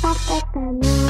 パテかな